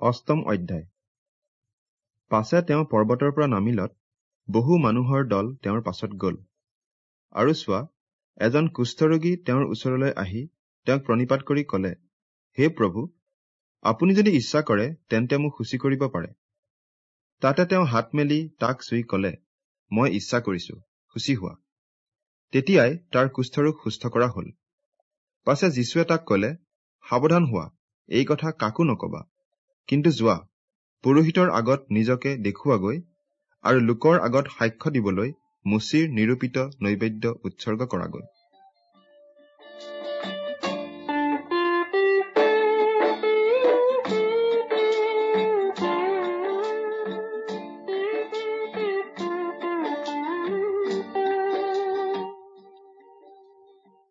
অষ্টম অধ্যায়। পাছে তেওঁ পৰ্বতৰ পৰা নামিলত বহু মানুহৰ দল তেওঁৰ পাছত গল। আৰু চোৱা এজন কুষ্ঠৰোগী তেওঁৰ ওচৰলৈ আহি তেওঁক প্ৰণিপাত কৰি কলে হে প্ৰভু আপুনি যদি ইচ্ছা কৰে তেন্তে মোক সূচী কৰিব পাৰে। তাতে তেওঁ হাত মেলি তাক চুই কলে মই ইচ্ছা কৰিছো সূচী হোৱা। তেতিয়াই তাৰ কুষ্ঠৰোগ সুস্থ কৰা হল। পাছে যীশুৱে তাক কলে সাৱধান হোৱা এই কথা কাকো নকবা। কিন্তু যোৱা পুৰোহিতৰ আগত নিজকে দেখুৱাগৈ আৰু লোকৰ আগত সাক্ষ্য দিবলৈ মুচিৰ নিৰূপিত নৈবেদ্য উৎসৰ্গ কৰাগৈ।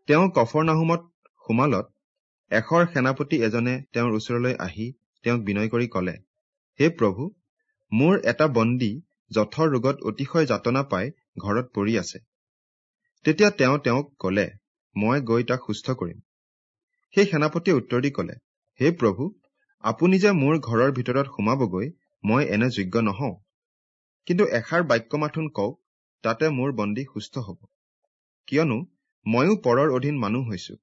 তেওঁ কফৰনাহুমত সোমালত এশৰ সেনাপতি এজনে তেওঁৰ ওচৰলৈ আহি তেওঁক বিনয় কৰি কলে হে প্ৰভু মোৰ এটা বন্দী জঠৰ ৰোগত অতিশয় যাতনা পাই ঘৰত পৰি আছে। তেতিয়া তেওঁ তেওঁক কলে মই গৈ তাক সুস্থ কৰিম। সেই সেনাপতিয়ে উত্তৰ দি কলে হে প্ৰভু আপুনি যে মোৰ ঘৰৰ ভিতৰত সোমাবগৈ মই এনে যোগ্য নহওঁ। কিন্তু এষাৰ বাক্য মাথোন কওক তাতে মোৰ বন্দী সুস্থ হব। কিয়নো ময়ো পৰৰ অধীন মানুহ হৈছো।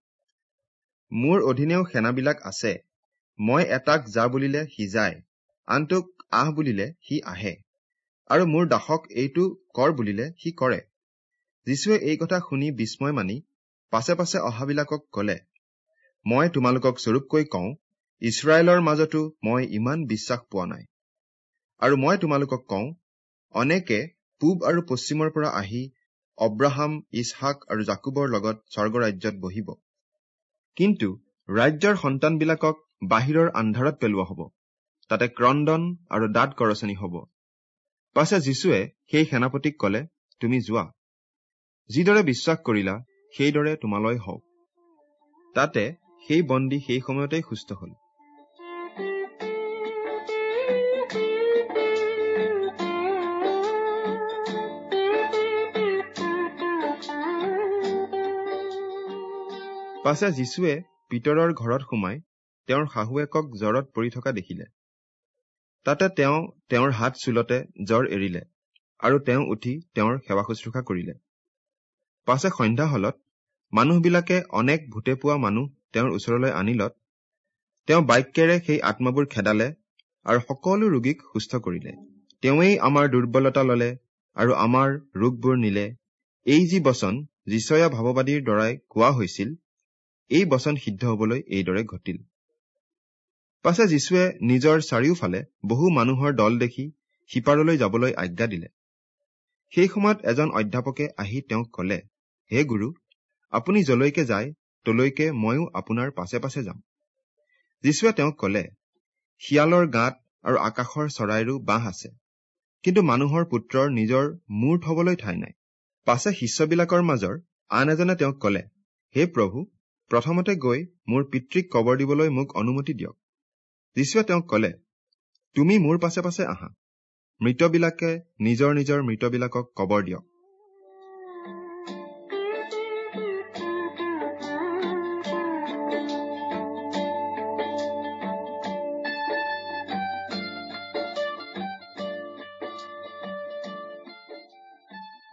মোৰ অধীনেও সেনাবিলাক আছে মই এটাক যা বুলিলে সি যায় আনটোক আহ বুলিলে সি আহে আৰু মোৰ দাসক এইটো কৰ বুলিলে সি কৰে। যীশুৱে এই কথা শুনি বিস্ময় মানি পাছে পাছে অহাবিলাকক কলে মই তোমালোকক স্বৰূপকৈ কওঁ ইছৰাইলৰ মাজতো মই ইমান বিশ্বাস পোৱা নাই। আৰু মই তোমালোকক কওঁ অনেকে পূব আৰু পশ্চিমৰ পৰা আহি অব্ৰাহাম ইছহাক আৰু জাকুবৰ লগত স্বৰ্গৰাজ্যত বহিব। কিন্তু ৰাজ্যৰ সন্তানবিলাকক বাহিৰৰ আন্ধাৰত পেলোৱা হব। তাতে ক্ৰদন আৰু দাঁত কৰচনি হব। পাছে যীশুৱে সেই সেনাপতিক কলে তুমি যোৱা। যিদৰে বিশ্বাস কৰিলা সেইদৰে তোমালৈ হওক। তাতে সেই বন্দী সেই সময়তেই সুস্থ হল। পাছে যীশুৱে পিতৰৰ ঘৰত সোমাই তেওঁৰ শাহুৱেকক জ্বৰত পৰি থকা দেখিলে। তাতে তেওঁ তেওঁৰ হাত চুলতে জ্বৰ এৰিলে আৰু তেওঁ উঠি তেওঁৰ সেৱা শুশ্ৰূষা কৰিলে। পাছে সন্ধ্যা হলত মানুহবিলাকে অনেক ভূতে পোৱা মানুহ তেওঁৰ ওচৰলৈ আনিলত। তেওঁ বাক্যেৰে সেই আত্মাবোৰ খেদালে আৰু সকলো ৰোগীক সুস্থ কৰিলে। তেওঁৱেই আমাৰ দুৰ্বলতা ললে আৰু আমাৰ ৰোগবোৰ নিলে। এই যি বচন যিচয়া ভাৱবাদীৰ দ্বাৰাই কোৱা হৈছিল এই বচন সিদ্ধ হবলৈ এইদৰে ঘটিল। পাছে যীশুৱে নিজৰ চাৰিওফালে বহু মানুহৰ দল দেখি সিপাৰলৈ যাবলৈ আজ্ঞা দিলে। সেই সময়ত এজন অধ্যাপকে আহি তেওঁক কলে হে গুৰু আপুনি যলৈকে যায় তলৈকে ময়ো আপোনাৰ পাছে পাছে যাম। যীশুৱে তেওঁক কলে শিয়ালৰ গাঁত আৰু আকাশৰ চৰাইৰো বাঁহ আছে কিন্তু মানুহৰ পুত্ৰৰ নিজৰ মূৰ থবলৈ ঠাই নাই। পাছে শিষ্যবিলাকৰ মাজৰ আন এজনে তেওঁক কলে হে প্ৰভু প্ৰথমতে গৈ মোৰ পিতৃক কবৰ দিবলৈ মোক অনুমতি দিয়ক। যীশুৱে তেওঁক কলে তুমি মোৰ পাছে পাছে আহা। মৃতবিলাকে নিজৰ নিজৰ মৃতবিলাকক কবৰ দিয়ক।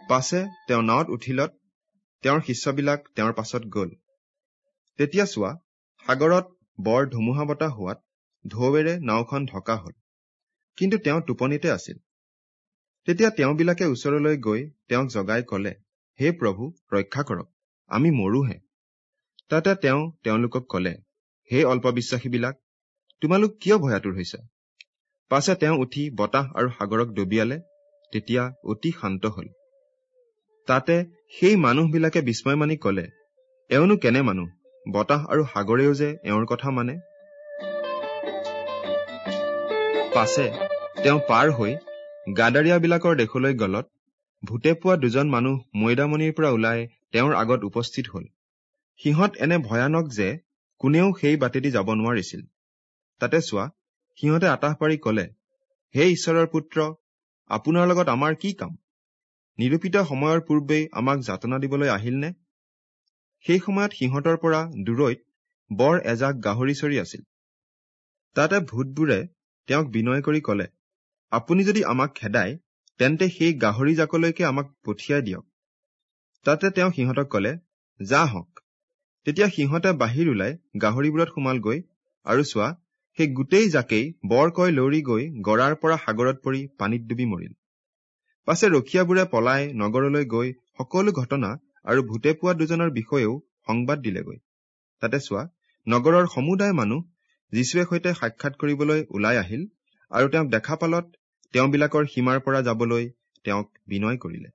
পাছে তেওঁ নাৱত উঠিলত তেওঁৰ শিষ্যবিলাক তেওঁৰ পাছত গল। তেতিয়া চোৱা সাগৰত বৰ ধুমুহা বতাহ হোৱাত ঢৌৱেৰে নাওখন ঢকা হল। কিন্তু তেওঁ টোপনিতে আছিল। তেতিয়া তেওঁবিলাকে ওচৰলৈ গৈ তেওঁক জগাই কলে হে প্ৰভু ৰক্ষা কৰক আমি মৰোহে। তাতে তেওঁ তেওঁলোকক কলে হে অল্পবিশ্বাসীবিলাক তোমালোক কিয় ভয়াতুৰ হৈছা? পাছে তেওঁ উঠি বতাহ আৰু সাগৰক দবিয়ালে তেতিয়া অতি শান্ত হল। তাতে সেই মানুহবিলাকে বিস্ময় মানি কলে এওঁনো কেনে মানুহ? বতাহ আৰু সাগৰেও যে এওঁৰ কথা মানে? পাছে তেওঁ পাৰ হৈ গাদাৰীয়াবিলাকৰ দেশলৈ গলত ভূতে পোৱা দুজন মানুহ মৈদামনিৰ পৰা ওলাই তেওঁৰ আগত উপস্থিত হল। সিহঁত এনে ভয়ানক যে কোনেও সেই বাটেদি যাব নোৱাৰিছিল। তাতে চোৱা সিহঁতে আতাহ পাৰি কলে হে ঈশ্বৰৰ পুত্ৰ আপোনাৰ লগত আমাৰ কি কাম? নিৰূপিত সময়ৰ পূৰ্বেই আমাক যাতনা দিবলৈ আহিলনে সেই সময়ত সিহঁতৰ পৰা দূৰৈত বৰ এজাক গাহৰি চৰি আছিল। তাতে ভূতবোৰে তেওঁক বিনয় কৰি কলে আপুনি যদি আমাক খেদায় তেন্তে সেই গাহৰি জাকলৈকে আমাক পঠিয়াই দিয়ক। তাতে তেওঁ সিহঁতক কলে যা হওক। তেতিয়া সিহঁতে বাহিৰ ওলাই গাহৰিবোৰত সোমালগৈ আৰু চোৱা সেই গোটেই জাকেই বৰকৈ লৰি গৈ গৰাৰ পৰা সাগৰত পৰি পানীত ডুবি মৰিল। পাছে ৰখীয়াবোৰে পলাই নগৰলৈ গৈ সকলো ঘটনা আৰু ভূতে পোৱা দুজনৰ বিষয়েও সংবাদ দিলেগৈ। তাতে চোৱা নগৰৰ সমুদায় মানুহ যীশুৱে সৈতে সাক্ষাৎ কৰিবলৈ ওলাই আহিল আৰু তেওঁক দেখা পালত তেওঁবিলাকৰ সীমাৰ পৰা যাবলৈ তেওঁক বিনয় কৰিলে।